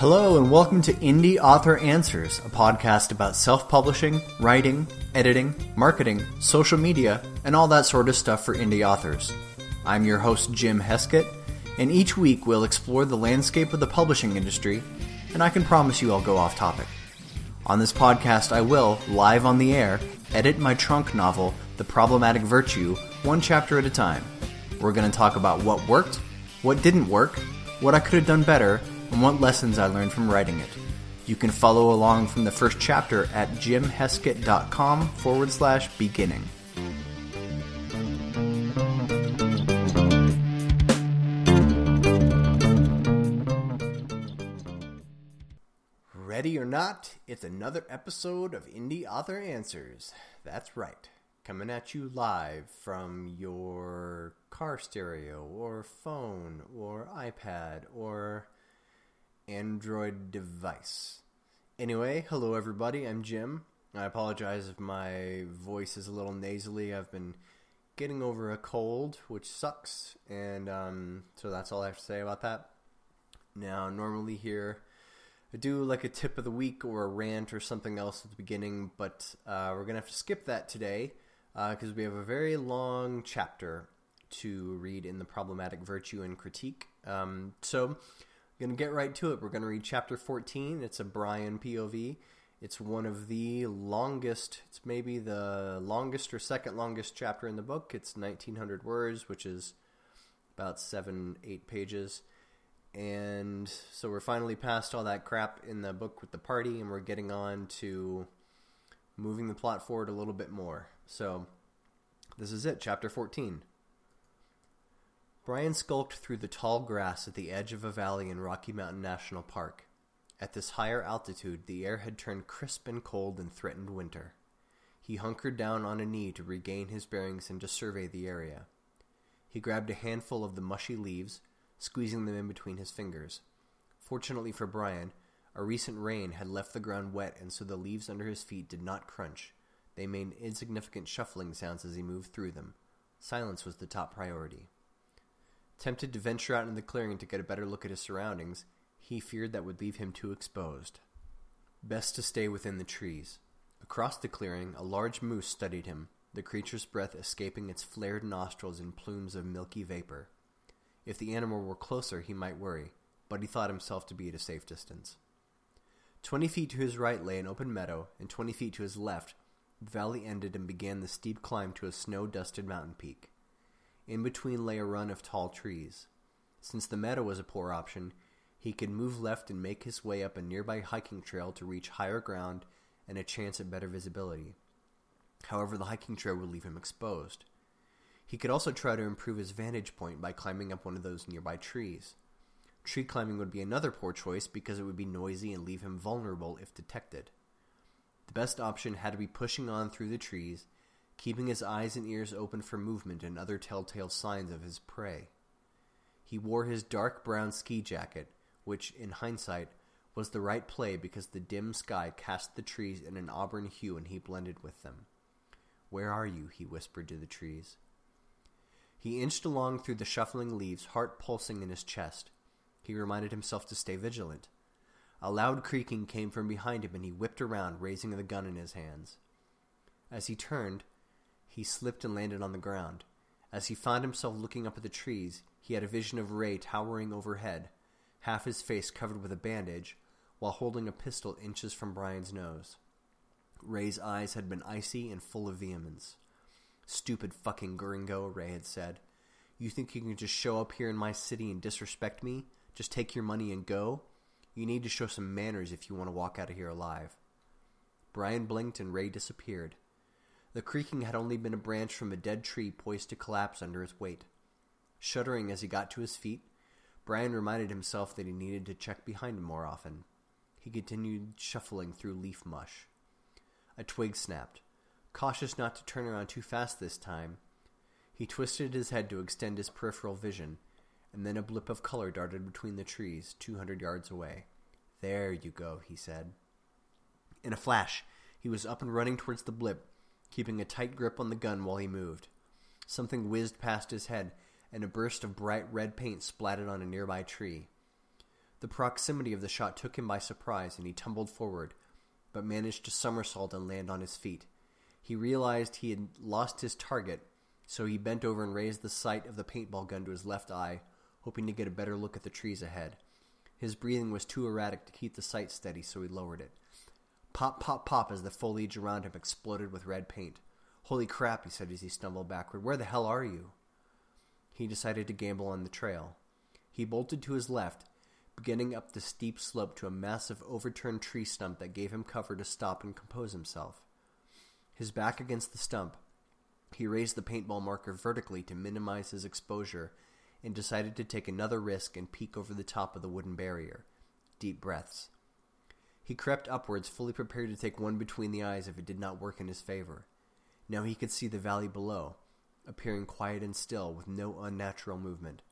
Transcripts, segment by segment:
Hello, and welcome to Indie Author Answers, a podcast about self publishing, writing, editing, marketing, social media, and all that sort of stuff for indie authors. I'm your host, Jim Heskett, and each week we'll explore the landscape of the publishing industry, and I can promise you I'll go off topic. On this podcast, I will, live on the air, edit my trunk novel, The Problematic Virtue, one chapter at a time. We're going to talk about what worked, what didn't work, what I could have done better, and what lessons I learned from writing it. You can follow along from the first chapter at jimheskett.com forward slash beginning. Ready or not, it's another episode of Indie Author Answers. That's right, coming at you live from your car stereo or phone or iPad or Android device. Anyway, hello everybody, I'm Jim. I apologize if my voice is a little nasally. I've been getting over a cold, which sucks, and um, so that's all I have to say about that. Now, normally here, I do like a tip of the week or a rant or something else at the beginning, but uh, we're going to have to skip that today because uh, we have a very long chapter to read in the Problematic Virtue and Critique. Um, so to get right to it. We're to read chapter 14. It's a Brian POV. It's one of the longest, it's maybe the longest or second longest chapter in the book. It's 1900 words, which is about seven, eight pages. And so we're finally past all that crap in the book with the party, and we're getting on to moving the plot forward a little bit more. So this is it, chapter 14. Brian skulked through the tall grass at the edge of a valley in Rocky Mountain National Park. At this higher altitude, the air had turned crisp and cold and threatened winter. He hunkered down on a knee to regain his bearings and to survey the area. He grabbed a handful of the mushy leaves, squeezing them in between his fingers. Fortunately for Brian, a recent rain had left the ground wet and so the leaves under his feet did not crunch. They made insignificant shuffling sounds as he moved through them. Silence was the top priority. Tempted to venture out into the clearing to get a better look at his surroundings, he feared that would leave him too exposed. Best to stay within the trees. Across the clearing, a large moose studied him, the creature's breath escaping its flared nostrils in plumes of milky vapor. If the animal were closer, he might worry, but he thought himself to be at a safe distance. Twenty feet to his right lay an open meadow, and twenty feet to his left, the valley ended and began the steep climb to a snow-dusted mountain peak. In between lay a run of tall trees. Since the meadow was a poor option, he could move left and make his way up a nearby hiking trail to reach higher ground and a chance at better visibility. However, the hiking trail would leave him exposed. He could also try to improve his vantage point by climbing up one of those nearby trees. Tree climbing would be another poor choice because it would be noisy and leave him vulnerable if detected. The best option had to be pushing on through the trees keeping his eyes and ears open for movement and other telltale signs of his prey. He wore his dark brown ski jacket, which, in hindsight, was the right play because the dim sky cast the trees in an auburn hue and he blended with them. Where are you? he whispered to the trees. He inched along through the shuffling leaves, heart pulsing in his chest. He reminded himself to stay vigilant. A loud creaking came from behind him and he whipped around, raising the gun in his hands. As he turned, he slipped and landed on the ground. As he found himself looking up at the trees, he had a vision of Ray towering overhead, half his face covered with a bandage, while holding a pistol inches from Brian's nose. Ray's eyes had been icy and full of vehemence. Stupid fucking gringo, Ray had said. You think you can just show up here in my city and disrespect me? Just take your money and go? You need to show some manners if you want to walk out of here alive. Brian blinked and Ray disappeared. The creaking had only been a branch from a dead tree poised to collapse under his weight. Shuddering as he got to his feet, Brian reminded himself that he needed to check behind him more often. He continued shuffling through leaf mush. A twig snapped. Cautious not to turn around too fast this time, he twisted his head to extend his peripheral vision, and then a blip of color darted between the trees, two hundred yards away. There you go, he said. In a flash, he was up and running towards the blip, keeping a tight grip on the gun while he moved. Something whizzed past his head, and a burst of bright red paint splattered on a nearby tree. The proximity of the shot took him by surprise, and he tumbled forward, but managed to somersault and land on his feet. He realized he had lost his target, so he bent over and raised the sight of the paintball gun to his left eye, hoping to get a better look at the trees ahead. His breathing was too erratic to keep the sight steady, so he lowered it. Pop, pop, pop as the foliage around him exploded with red paint. Holy crap, he said as he stumbled backward. Where the hell are you? He decided to gamble on the trail. He bolted to his left, beginning up the steep slope to a massive overturned tree stump that gave him cover to stop and compose himself. His back against the stump, he raised the paintball marker vertically to minimize his exposure and decided to take another risk and peek over the top of the wooden barrier. Deep breaths. He crept upwards, fully prepared to take one between the eyes if it did not work in his favor. Now he could see the valley below, appearing quiet and still, with no unnatural movement.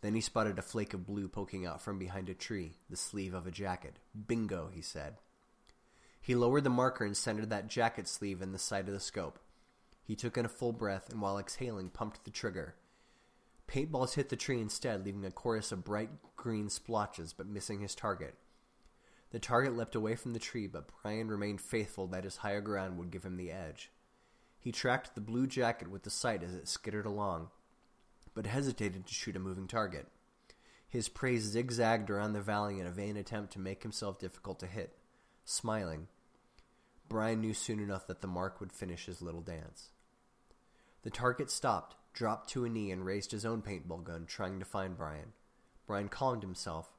Then he spotted a flake of blue poking out from behind a tree, the sleeve of a jacket. Bingo, he said. He lowered the marker and centered that jacket sleeve in the sight of the scope. He took in a full breath and while exhaling pumped the trigger. Paintballs hit the tree instead, leaving a chorus of bright green splotches but missing his target. The target leapt away from the tree, but Brian remained faithful that his higher ground would give him the edge. He tracked the blue jacket with the sight as it skittered along, but hesitated to shoot a moving target. His prey zigzagged around the valley in a vain attempt to make himself difficult to hit. Smiling, Brian knew soon enough that the mark would finish his little dance. The target stopped, dropped to a knee, and raised his own paintball gun, trying to find Brian. Brian calmed himself,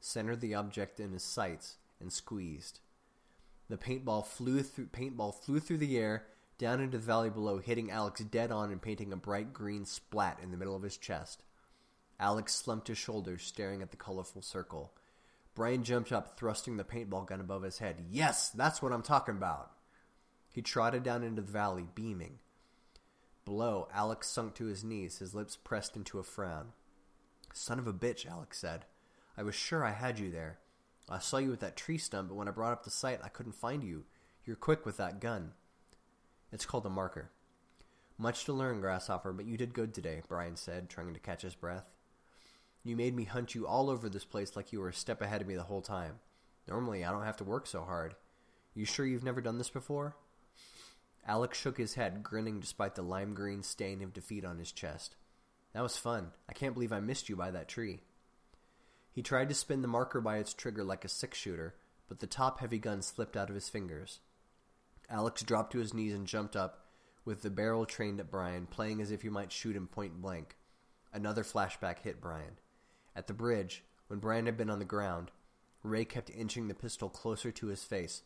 centered the object in his sights, and squeezed. The paintball flew through paintball flew through the air down into the valley below, hitting Alex dead on and painting a bright green splat in the middle of his chest. Alex slumped his shoulders, staring at the colorful circle. Brian jumped up, thrusting the paintball gun above his head. Yes, that's what I'm talking about. He trotted down into the valley, beaming. Below, Alex sunk to his knees, his lips pressed into a frown. Son of a bitch, Alex said. I was sure I had you there. I saw you with that tree stump, but when I brought up the sight, I couldn't find you. You're quick with that gun. It's called a marker. Much to learn, Grasshopper, but you did good today, Brian said, trying to catch his breath. You made me hunt you all over this place like you were a step ahead of me the whole time. Normally, I don't have to work so hard. You sure you've never done this before? Alex shook his head, grinning despite the lime green stain of defeat on his chest. That was fun. I can't believe I missed you by that tree. He tried to spin the marker by its trigger like a six-shooter, but the top-heavy gun slipped out of his fingers. Alex dropped to his knees and jumped up, with the barrel trained at Brian, playing as if he might shoot him point blank. Another flashback hit Brian. At the bridge, when Brian had been on the ground, Ray kept inching the pistol closer to his face.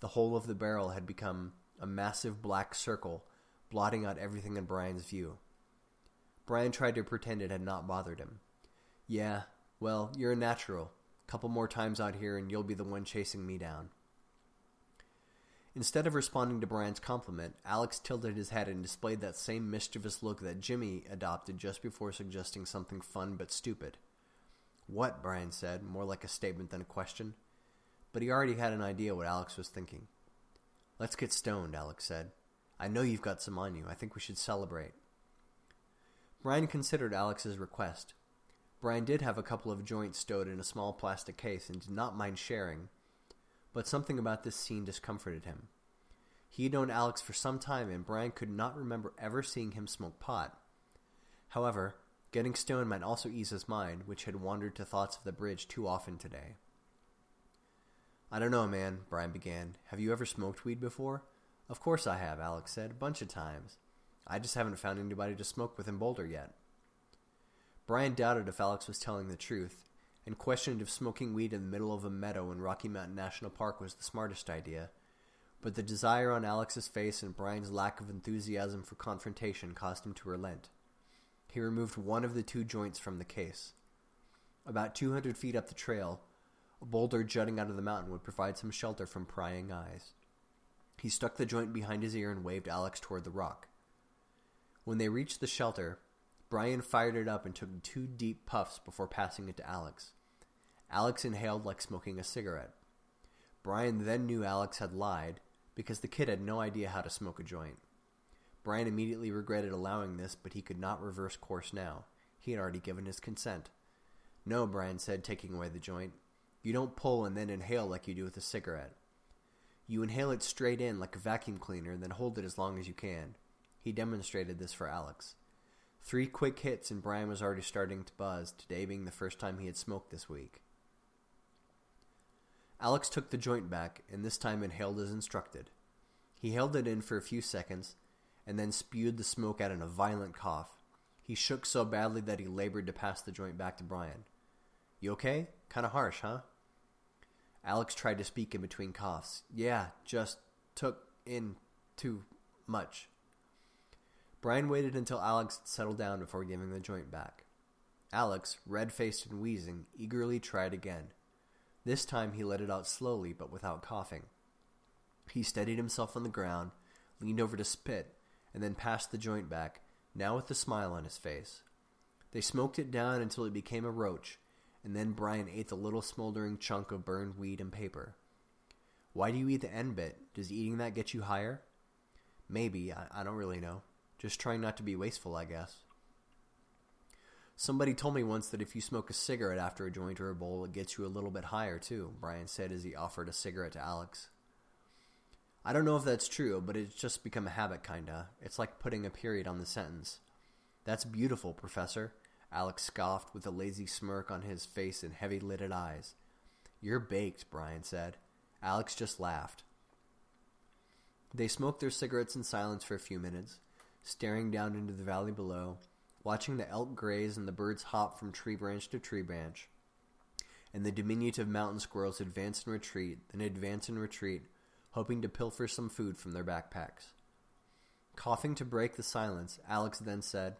The whole of the barrel had become a massive black circle, blotting out everything in Brian's view. Brian tried to pretend it had not bothered him. Yeah, well, you're a natural. Couple more times out here and you'll be the one chasing me down. Instead of responding to Brian's compliment, Alex tilted his head and displayed that same mischievous look that Jimmy adopted just before suggesting something fun but stupid. What? Brian said, more like a statement than a question. But he already had an idea what Alex was thinking. Let's get stoned, Alex said. I know you've got some on you. I think we should celebrate. Brian considered Alex's request. Brian did have a couple of joints stowed in a small plastic case and did not mind sharing, but something about this scene discomforted him. He had known Alex for some time, and Brian could not remember ever seeing him smoke pot. However, getting stoned might also ease his mind, which had wandered to thoughts of the bridge too often today. I don't know, man, Brian began. Have you ever smoked weed before? Of course I have, Alex said, a bunch of times. I just haven't found anybody to smoke with in Boulder yet. Brian doubted if Alex was telling the truth, and questioned if smoking weed in the middle of a meadow in Rocky Mountain National Park was the smartest idea, but the desire on Alex's face and Brian's lack of enthusiasm for confrontation caused him to relent. He removed one of the two joints from the case. About 200 feet up the trail, a boulder jutting out of the mountain would provide some shelter from prying eyes. He stuck the joint behind his ear and waved Alex toward the rock. When they reached the shelter, Brian fired it up and took two deep puffs before passing it to Alex. Alex inhaled like smoking a cigarette. Brian then knew Alex had lied because the kid had no idea how to smoke a joint. Brian immediately regretted allowing this, but he could not reverse course now. He had already given his consent. No, Brian said, taking away the joint. You don't pull and then inhale like you do with a cigarette. You inhale it straight in like a vacuum cleaner and then hold it as long as you can. He demonstrated this for Alex. Three quick hits and Brian was already starting to buzz, today being the first time he had smoked this week. Alex took the joint back and this time inhaled as instructed. He held it in for a few seconds and then spewed the smoke out in a violent cough. He shook so badly that he labored to pass the joint back to Brian. You okay? Kinda harsh, huh? Alex tried to speak in between coughs. Yeah, just took in too much. Brian waited until Alex had settled down before giving the joint back. Alex, red-faced and wheezing, eagerly tried again. This time he let it out slowly but without coughing. He steadied himself on the ground, leaned over to spit, and then passed the joint back, now with a smile on his face. They smoked it down until it became a roach, and then Brian ate the little smoldering chunk of burned weed and paper. Why do you eat the end bit? Does eating that get you higher? Maybe, I, I don't really know. Just trying not to be wasteful, I guess. Somebody told me once that if you smoke a cigarette after a joint or a bowl, it gets you a little bit higher too, Brian said as he offered a cigarette to Alex. I don't know if that's true, but it's just become a habit, kinda. It's like putting a period on the sentence. That's beautiful, Professor. Alex scoffed with a lazy smirk on his face and heavy-lidded eyes. You're baked, Brian said. Alex just laughed. They smoked their cigarettes in silence for a few minutes, staring down into the valley below, watching the elk graze and the birds hop from tree branch to tree branch, and the diminutive mountain squirrels advance and retreat, then advance and retreat, hoping to pilfer some food from their backpacks. Coughing to break the silence, Alex then said,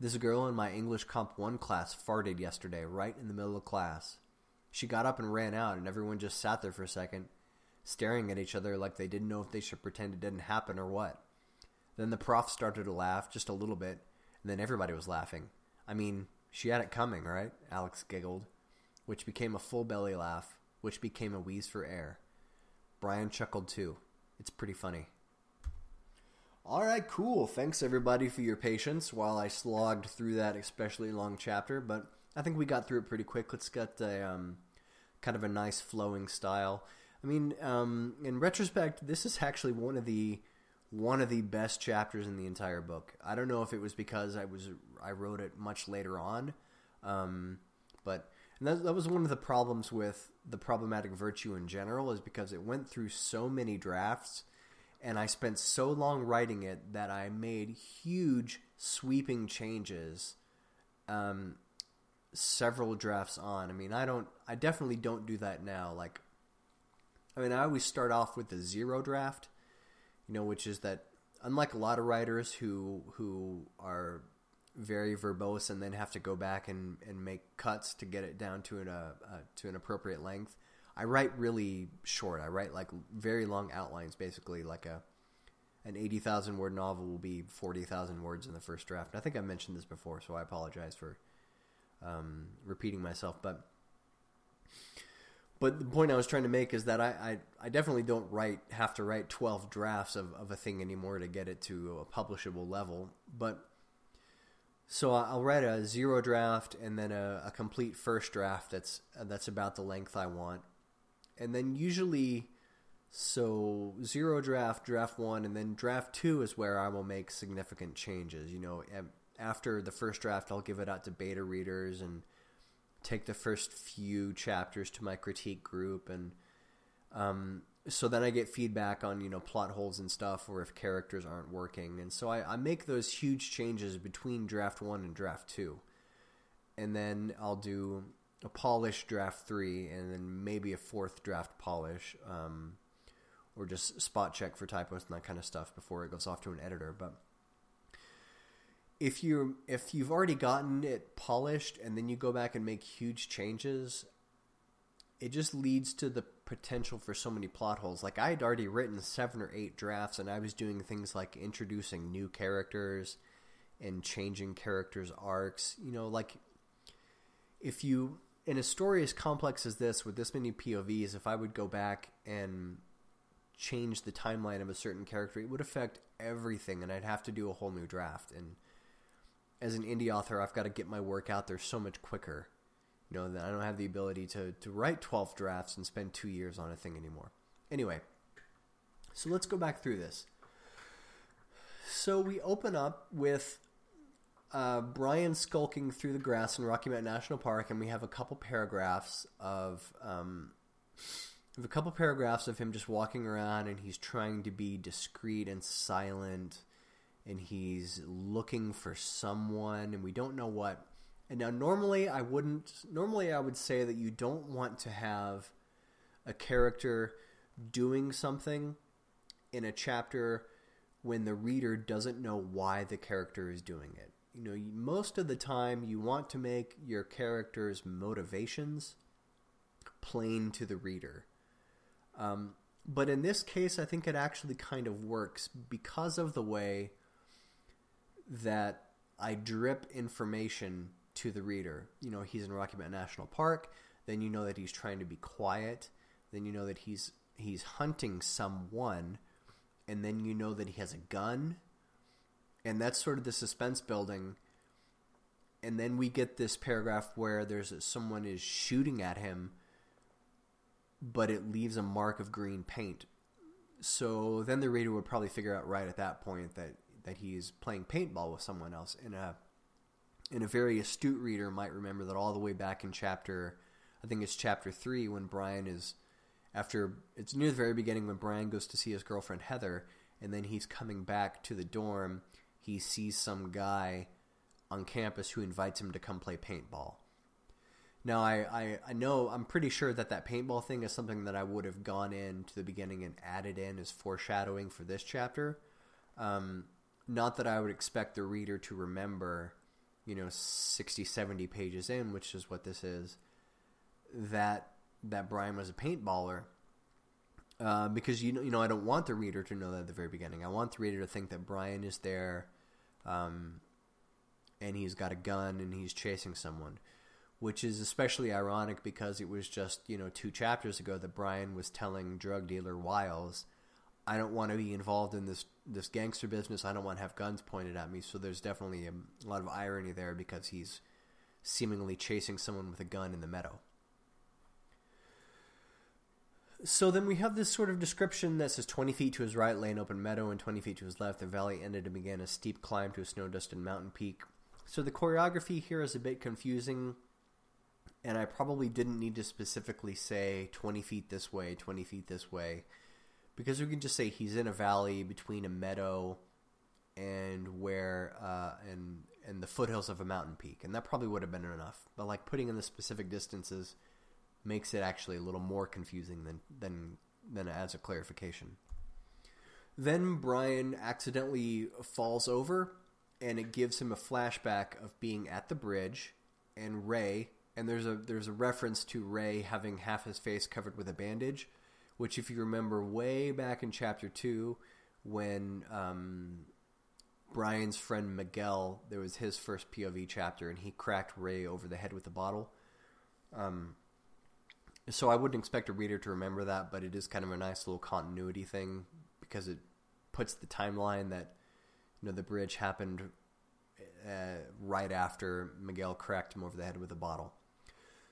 this girl in my English Comp 1 class farted yesterday right in the middle of class. She got up and ran out, and everyone just sat there for a second, staring at each other like they didn't know if they should pretend it didn't happen or what. Then the prof started to laugh, just a little bit, and then everybody was laughing. I mean, she had it coming, right? Alex giggled, which became a full belly laugh, which became a wheeze for air. Brian chuckled too. It's pretty funny. All right, cool. Thanks everybody for your patience while I slogged through that especially long chapter, but I think we got through it pretty quick. Let's get a um, kind of a nice flowing style. I mean, um, in retrospect, this is actually one of the one of the best chapters in the entire book. I don't know if it was because I was I wrote it much later on, um, but that, that was one of the problems with the problematic virtue in general is because it went through so many drafts and I spent so long writing it that I made huge sweeping changes um, several drafts on. I mean, I don't, I definitely don't do that now. Like, I mean, I always start off with the zero draft, you know, which is that unlike a lot of writers who who are very verbose and then have to go back and, and make cuts to get it down to an uh, uh, to an appropriate length. I write really short. I write like very long outlines, basically like a an 80,000 word novel will be 40,000 words in the first draft. And I think I mentioned this before, so I apologize for um, repeating myself. But but the point I was trying to make is that I, I, I, definitely don't write have to write 12 drafts of, of a thing anymore to get it to a publishable level. But so I'll write a zero draft and then a, a complete first draft that's that's about the length I want and then usually so zero draft, draft one, and then draft two is where I will make significant changes. You know, after the first draft, I'll give it out to beta readers and take the first few chapters to my critique group, and um, so then I get feedback on you know plot holes and stuff, or if characters aren't working, and so I, I make those huge changes between draft one and draft two, and then I'll do a polish draft three, and then maybe a fourth draft polish, um, or just spot check for typos and that kind of stuff before it goes off to an editor. But if you if you've already gotten it polished and then you go back and make huge changes, it just leads to the potential for so many plot holes. Like I had already written seven or eight drafts, and I was doing things like introducing new characters and changing characters' arcs. You know, like if you in a story as complex as this, with this many POVs, if I would go back and change the timeline of a certain character, it would affect everything, and I'd have to do a whole new draft. And as an indie author, I've got to get my work out there so much quicker. You know, that I don't have the ability to, to write 12 drafts and spend two years on a thing anymore. Anyway, so let's go back through this. So we open up with uh, Brian skulking through the grass in Rocky Mountain National Park, and we have a couple paragraphs of um, a couple paragraphs of him just walking around, and he's trying to be discreet and silent, and he's looking for someone, and we don't know what. And now, normally, I wouldn't. Normally, I would say that you don't want to have a character doing something in a chapter when the reader doesn't know why the character is doing it. You know, most of the time you want to make your character's motivations plain to the reader. Um, but in this case, I think it actually kind of works because of the way that I drip information to the reader. You know, he's in Rocky Mountain National Park. Then you know that he's trying to be quiet. Then you know that he's he's hunting someone, and then you know that he has a gun, and that's sort of the suspense building. And then we get this paragraph where there's a, someone is shooting at him, but it leaves a mark of green paint. So then the reader would probably figure out right at that point that that he's playing paintball with someone else. And a and a very astute reader might remember that all the way back in chapter, I think it's chapter three, when Brian is after it's near the very beginning when Brian goes to see his girlfriend Heather, and then he's coming back to the dorm. He sees some guy on campus who invites him to come play paintball. Now, I, I, I know, I'm pretty sure that that paintball thing is something that I would have gone into the beginning and added in as foreshadowing for this chapter. Um, not that I would expect the reader to remember, you know, 60, 70 pages in, which is what this is, that that Brian was a paintballer. Uh, because you know, you know, I don't want the reader to know that at the very beginning. I want the reader to think that Brian is there, um, and he's got a gun and he's chasing someone, which is especially ironic because it was just you know two chapters ago that Brian was telling drug dealer Wiles, "I don't want to be involved in this this gangster business. I don't want to have guns pointed at me." So there's definitely a, a lot of irony there because he's seemingly chasing someone with a gun in the meadow. So then we have this sort of description that says 20 feet to his right lay an open meadow and 20 feet to his left the valley ended and began a steep climb to a snow-dusted mountain peak. So the choreography here is a bit confusing and I probably didn't need to specifically say 20 feet this way, 20 feet this way because we can just say he's in a valley between a meadow and where uh, and and the foothills of a mountain peak and that probably would have been enough. But like putting in the specific distances – makes it actually a little more confusing than than than as a clarification. Then Brian accidentally falls over, and it gives him a flashback of being at the bridge, and Ray. And there's a there's a reference to Ray having half his face covered with a bandage, which if you remember way back in chapter two, when um, Brian's friend Miguel, there was his first POV chapter, and he cracked Ray over the head with a bottle. Um, so I wouldn't expect a reader to remember that, but it is kind of a nice little continuity thing because it puts the timeline that you know the bridge happened uh, right after Miguel cracked him over the head with a bottle.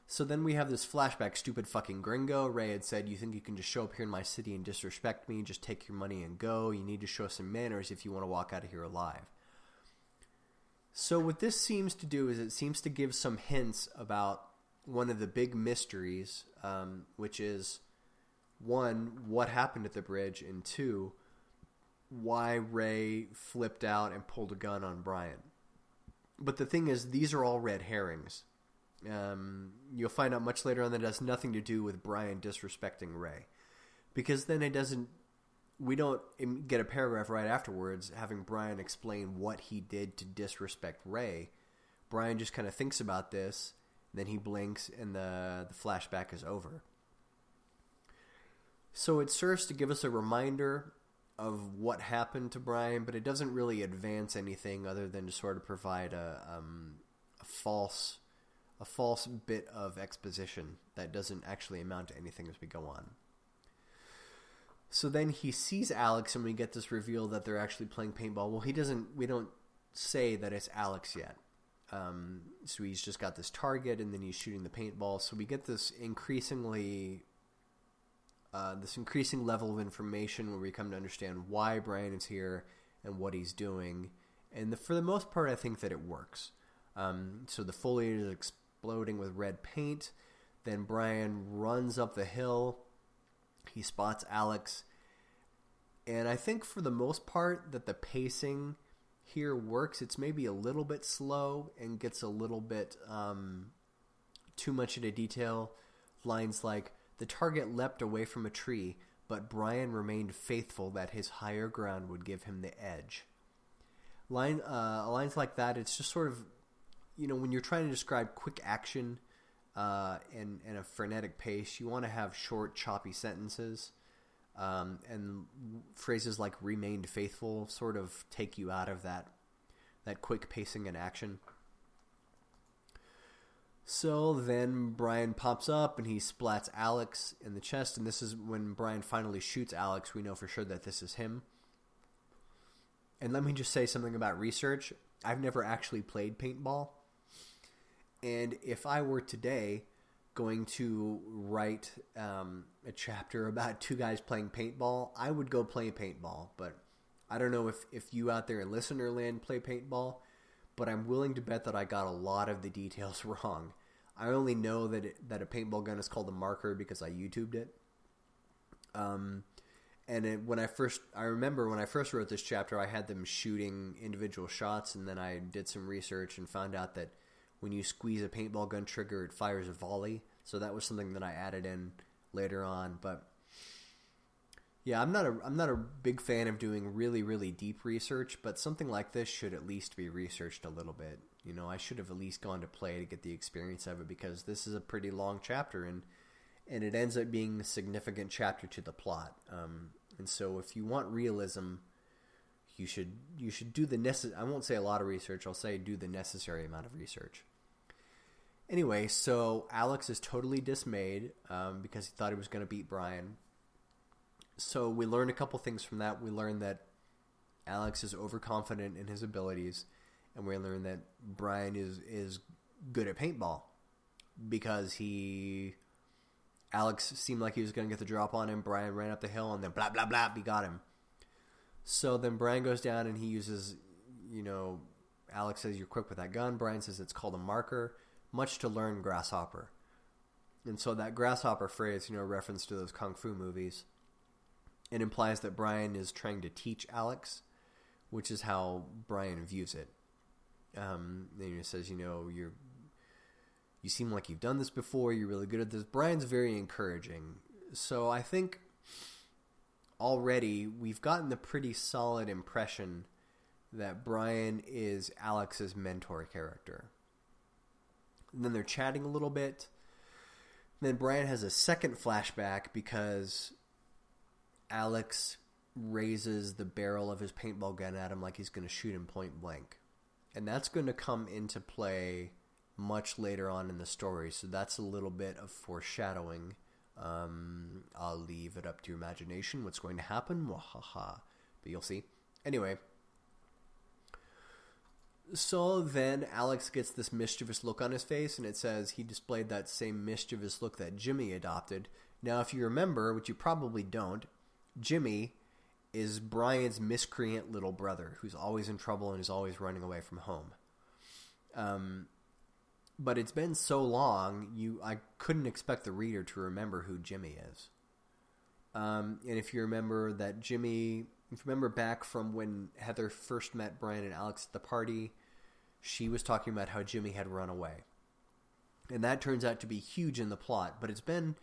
So then we have this flashback, stupid fucking gringo. Ray had said, you think you can just show up here in my city and disrespect me, just take your money and go. You need to show some manners if you want to walk out of here alive. So what this seems to do is it seems to give some hints about one of the big mysteries, um, which is one, what happened at the bridge, and two, why Ray flipped out and pulled a gun on Brian. But the thing is, these are all red herrings. Um, you'll find out much later on that it has nothing to do with Brian disrespecting Ray. Because then it doesn't, we don't get a paragraph right afterwards having Brian explain what he did to disrespect Ray. Brian just kind of thinks about this then he blinks and the, the flashback is over. So it serves to give us a reminder of what happened to Brian, but it doesn't really advance anything other than to sort of provide a, um, a false a false bit of exposition that doesn't actually amount to anything as we go on. So then he sees Alex, and we get this reveal that they're actually playing paintball. Well, he doesn't. We don't say that it's Alex yet. Um, so he's just got this target, and then he's shooting the paintball. So we get this increasingly, uh, this increasing level of information where we come to understand why Brian is here and what he's doing. And the, for the most part, I think that it works. Um, so the foliage is exploding with red paint. Then Brian runs up the hill. He spots Alex. And I think for the most part that the pacing here works. It's maybe a little bit slow and gets a little bit um, too much into detail. Lines like, the target leapt away from a tree, but Brian remained faithful that his higher ground would give him the edge. Line, uh, lines like that, it's just sort of, you know, when you're trying to describe quick action uh, and, and a frenetic pace, you want to have short, choppy sentences. Um, and phrases like remained faithful sort of take you out of that that quick pacing and action. So then Brian pops up and he splats Alex in the chest, and this is when Brian finally shoots Alex. We know for sure that this is him. And let me just say something about research. I've never actually played paintball. And if I were today going to write um, a chapter about two guys playing paintball, I would go play paintball. But I don't know if, if you out there in listener land play paintball, but I'm willing to bet that I got a lot of the details wrong. I only know that it, that a paintball gun is called a marker because I YouTubed it. Um, and it, when I first, I remember when I first wrote this chapter, I had them shooting individual shots, and then I did some research and found out that when you squeeze a paintball gun trigger, it fires a volley. So that was something that I added in later on. But yeah, I'm not a I'm not a big fan of doing really really deep research, but something like this should at least be researched a little bit. You know, I should have at least gone to play to get the experience of it because this is a pretty long chapter and and it ends up being a significant chapter to the plot. Um, and so, if you want realism, you should you should do the necessary. I won't say a lot of research. I'll say do the necessary amount of research. Anyway, so Alex is totally dismayed um, because he thought he was going to beat Brian. So we learn a couple things from that. We learn that Alex is overconfident in his abilities, and we learn that Brian is is good at paintball because he Alex seemed like he was going to get the drop on him. Brian ran up the hill, and then blah blah blah, he got him. So then Brian goes down and he uses, you know, Alex says you're quick with that gun. Brian says it's called a marker much to learn grasshopper. And so that grasshopper phrase, you know, reference to those kung fu movies, it implies that Brian is trying to teach Alex, which is how Brian views it. Um, and he says, you know, you're you seem like you've done this before. You're really good at this. Brian's very encouraging. So I think already we've gotten the pretty solid impression that Brian is Alex's mentor character. And then they're chatting a little bit. And then Brian has a second flashback because Alex raises the barrel of his paintball gun at him like he's going to shoot him point blank. And that's going to come into play much later on in the story. So that's a little bit of foreshadowing. Um, I'll leave it up to your imagination what's going to happen. Wahaha. But you'll see. Anyway, so then Alex gets this mischievous look on his face, and it says he displayed that same mischievous look that Jimmy adopted. Now, if you remember, which you probably don't, Jimmy is Brian's miscreant little brother who's always in trouble and is always running away from home. Um, but it's been so long, you I couldn't expect the reader to remember who Jimmy is. Um, and if you remember that Jimmy remember back from when Heather first met Brian and Alex at the party, she was talking about how Jimmy had run away. And that turns out to be huge in the plot, but it's been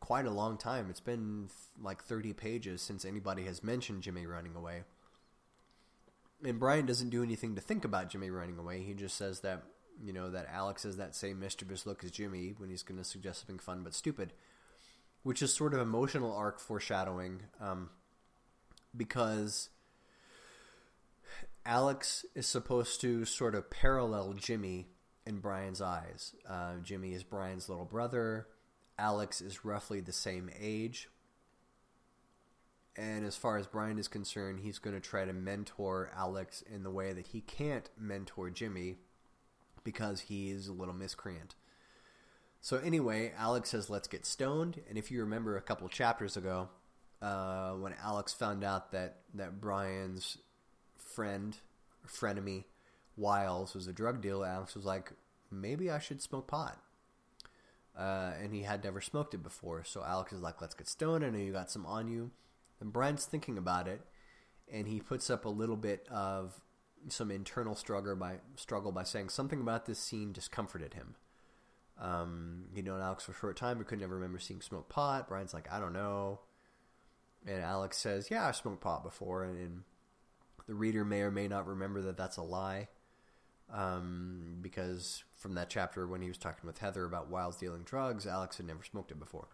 quite a long time. It's been like 30 pages since anybody has mentioned Jimmy running away. And Brian doesn't do anything to think about Jimmy running away. He just says that, you know, that Alex has that same mischievous look as Jimmy when he's going to suggest something fun but stupid, which is sort of emotional arc foreshadowing. Um, because Alex is supposed to sort of parallel Jimmy in Brian's eyes. Uh, Jimmy is Brian's little brother. Alex is roughly the same age. And as far as Brian is concerned, he's going to try to mentor Alex in the way that he can't mentor Jimmy because he's a little miscreant. So anyway, Alex says, "Let's get stoned." And if you remember a couple chapters ago, uh, when Alex found out that that Brian's friend, frenemy, Wiles was a drug dealer, Alex was like, "Maybe I should smoke pot." Uh, and he had never smoked it before, so Alex is like, "Let's get stoned." I know you got some on you. And Brian's thinking about it, and he puts up a little bit of some internal struggle by struggle by saying something about this scene discomforted him. Um, he'd known Alex for a short time, but could never remember seeing smoke pot. Brian's like, I don't know. And Alex says, Yeah, I've smoked pot before. And, and the reader may or may not remember that that's a lie. Um, because from that chapter when he was talking with Heather about Wiles dealing drugs, Alex had never smoked it before.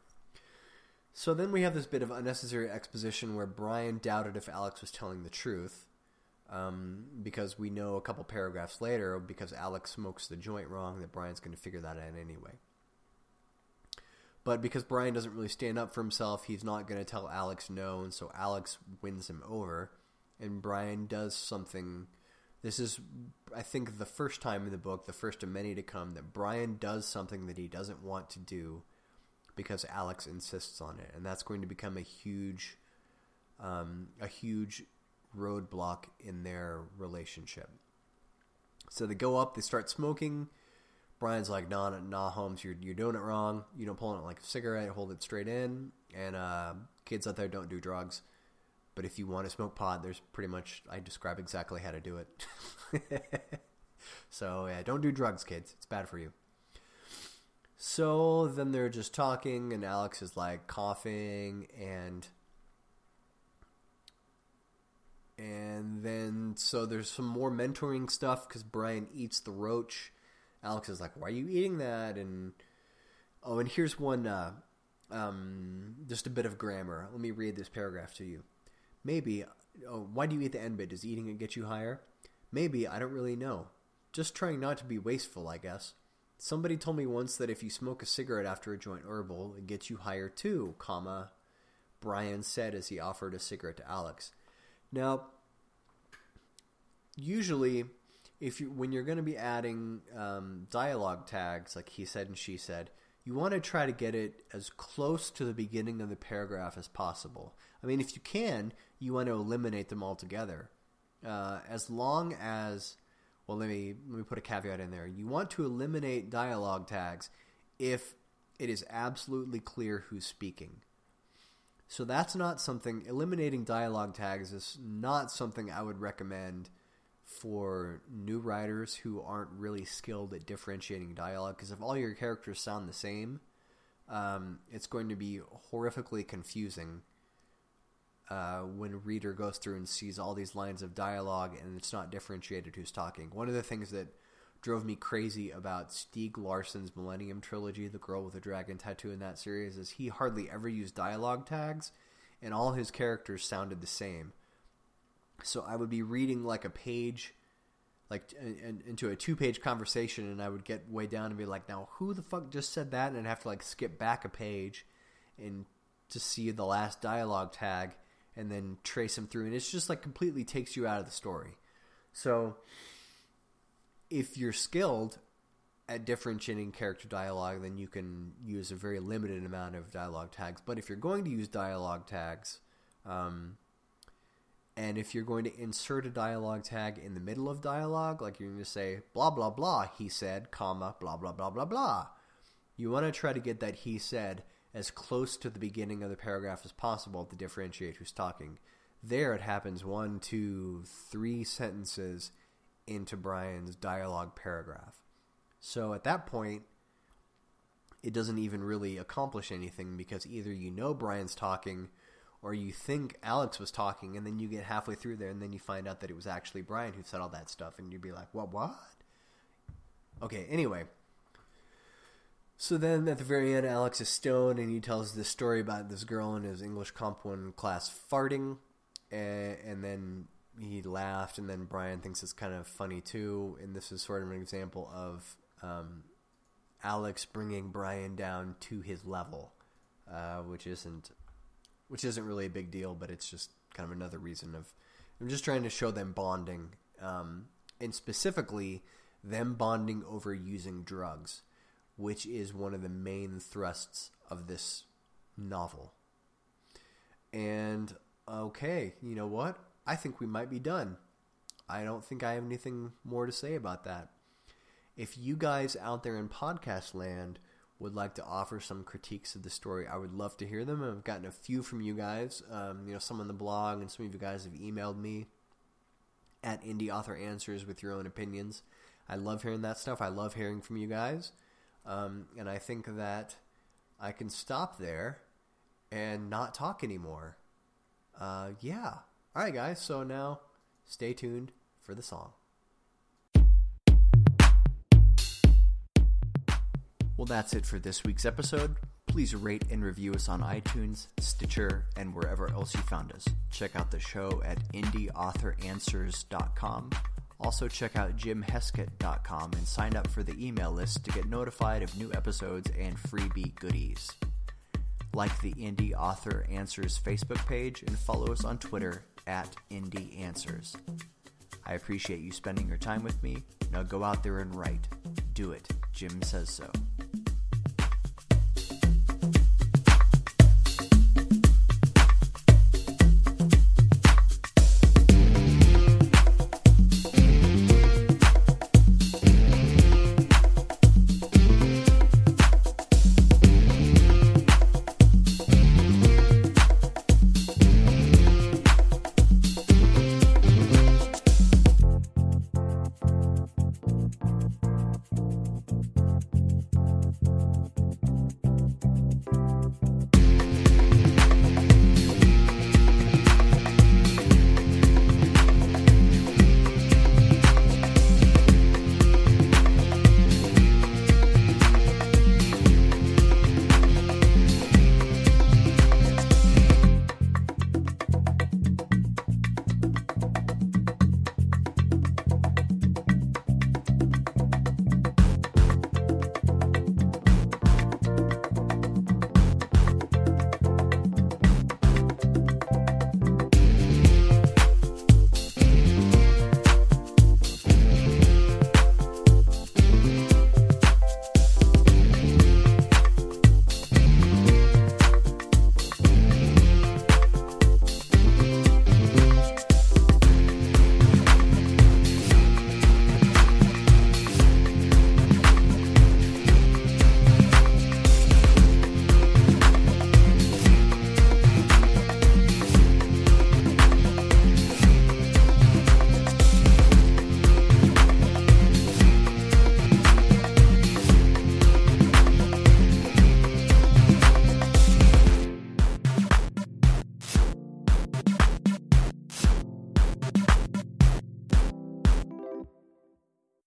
So then we have this bit of unnecessary exposition where Brian doubted if Alex was telling the truth. Um, because we know a couple paragraphs later, because Alex smokes the joint wrong, that Brian's going to figure that out anyway. But because Brian doesn't really stand up for himself, he's not going to tell Alex no, and so Alex wins him over. And Brian does something. This is, I think, the first time in the book, the first of many to come, that Brian does something that he doesn't want to do because Alex insists on it, and that's going to become a huge, um, a huge roadblock in their relationship. So they go up, they start smoking. Brian's like, nah, nah, Holmes, you're, you're doing it wrong. You don't pull it like a cigarette, hold it straight in. And uh, kids out there don't do drugs. But if you want to smoke pot, there's pretty much, I describe exactly how to do it. so yeah, don't do drugs, kids. It's bad for you. So then they're just talking, and Alex is like coughing, and and then so there's some more mentoring stuff because Brian eats the roach. Alex is like, "Why are you eating that?" And oh, and here's one, uh, um, just a bit of grammar. Let me read this paragraph to you. Maybe, oh, why do you eat the end bit? Does eating it get you higher? Maybe I don't really know. Just trying not to be wasteful, I guess. Somebody told me once that if you smoke a cigarette after a joint herbal, it gets you higher too, comma, Brian said as he offered a cigarette to Alex. Now, usually, if you when you're going to be adding um, dialogue tags, like he said and she said, you want to try to get it as close to the beginning of the paragraph as possible. I mean, if you can, you want to eliminate them altogether. Uh, as long as, well, let me let me put a caveat in there. You want to eliminate dialogue tags if it is absolutely clear who's speaking. So that's not something, eliminating dialogue tags is not something I would recommend for new writers who aren't really skilled at differentiating dialogue. Because if all your characters sound the same, um, it's going to be horrifically confusing uh, when a reader goes through and sees all these lines of dialogue and it's not differentiated who's talking. One of the things that drove me crazy about Stieg Larsson's Millennium Trilogy, The Girl with the Dragon Tattoo in that series, is he hardly ever used dialogue tags, and all his characters sounded the same. So I would be reading like a page, like into a two-page conversation, and I would get way down and be like, "Now who the fuck just said that?" And I'd have to like skip back a page, and to see the last dialogue tag, and then trace them through, and it's just like completely takes you out of the story. So if you're skilled at differentiating character dialogue, then you can use a very limited amount of dialogue tags. But if you're going to use dialogue tags, um, and if you're going to insert a dialogue tag in the middle of dialogue, like you're going to say blah blah blah, he said, comma blah blah blah blah blah, you want to try to get that he said as close to the beginning of the paragraph as possible to differentiate who's talking. There, it happens one, two, three sentences into Brian's dialogue paragraph. So at that point, it doesn't even really accomplish anything because either you know Brian's talking or you think Alex was talking and then you get halfway through there and then you find out that it was actually Brian who said all that stuff and you'd be like, what, what? Okay, anyway. So then at the very end, Alex is stoned and he tells this story about this girl in his English Comp 1 class farting and, and then he laughed, and then Brian thinks it's kind of funny too. And this is sort of an example of um, Alex bringing Brian down to his level, uh, which isn't which isn't really a big deal, but it's just kind of another reason of I'm just trying to show them bonding, um, and specifically them bonding over using drugs, which is one of the main thrusts of this novel. And okay, you know what? I think we might be done. I don't think I have anything more to say about that. If you guys out there in podcast land would like to offer some critiques of the story, I would love to hear them. I've gotten a few from you guys. Um, you know, some on the blog, and some of you guys have emailed me at Indie Author Answers with your own opinions. I love hearing that stuff. I love hearing from you guys. Um, and I think that I can stop there and not talk anymore. Uh, yeah. All right, guys. So now stay tuned for the song. Well, that's it for this week's episode. Please rate and review us on iTunes, Stitcher, and wherever else you found us. Check out the show at indieauthoranswers.com. Also, check out jimheskett.com and sign up for the email list to get notified of new episodes and freebie goodies. Like the Indie Author Answers Facebook page and follow us on Twitter at Indie Answers. I appreciate you spending your time with me. Now go out there and write. Do it. Jim says so.